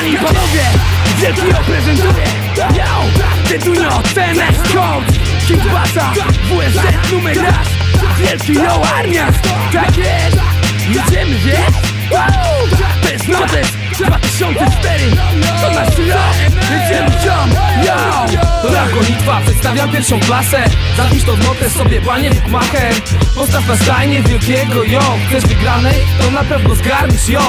Panie i panowie, wielki ją prezentuje Yo, Tytunio, CMS Code King Basa, WSZ numer raz. Wielki ją armia, tak jest. Jedziemy, wiesz? Jest notes. 2004 To nasz rok, jedziemy ziom, yo Gonitwa, przedstawiam pierwszą klasę. Zapisz to w notę sobie, panie Bukmacher Postaw na stajnie wielkiego ją Chcesz wygranej? To na pewno zgarniesz ją.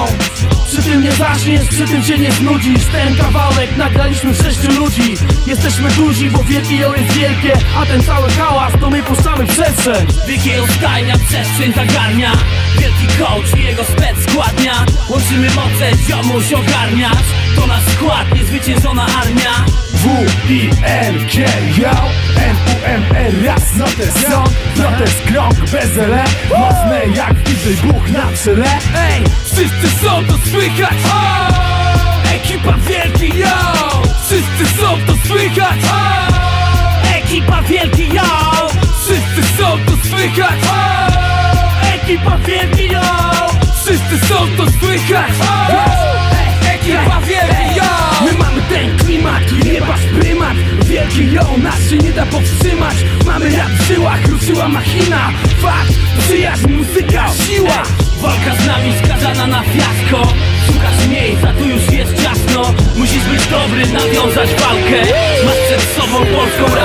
Przy tym nie zaczniesz, przy tym się nie znudzisz. Ten kawałek nagraliśmy sześciu ludzi. Jesteśmy duzi, bo wielki ją jest wielkie A ten cały hałas to my puszczamy przestrzeń. Wielkiego stajnia przestrzeń zagarnia. Wielki coach i jego spec składnia Łączymy moce, ziomuś ogarniasz. To nasz skład, niezwyciężona armia W-I-L-K, yo M-U-M-R, raz notes song Notes krąg, bez ele Mocne jak DJ Bóg na czele. Ej, wszyscy są to słychać. Ekipa wielki, yo! Wszyscy są to słychać. Ekipa wielki yo! Wszyscy są to słychać. Ekipa wielki yo! Wszyscy są to słychać. Ekipa wielki, rap żyłach, ruszyła machina. Fakt, przyjaźń, muzyka, siła. Walka z nami skazana na fiasko. Szukasz miejsca, tu już jest ciasno. Musisz być dobry, nawiązać walkę. Masz przed sobą polską